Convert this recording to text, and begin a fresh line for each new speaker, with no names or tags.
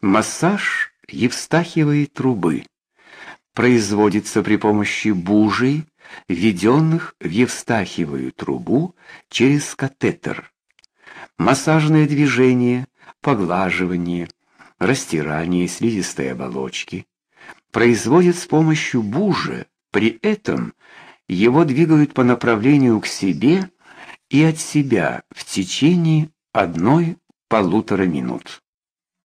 Массаж Евстахиевой трубы производится при помощи бужей, введенных в Евстахиевую трубу через катетер. Массажное движение, поглаживание, растирание слизистой оболочки производят с помощью бужи, при этом его двигают по направлению к себе и от себя в течение одной полутора минут.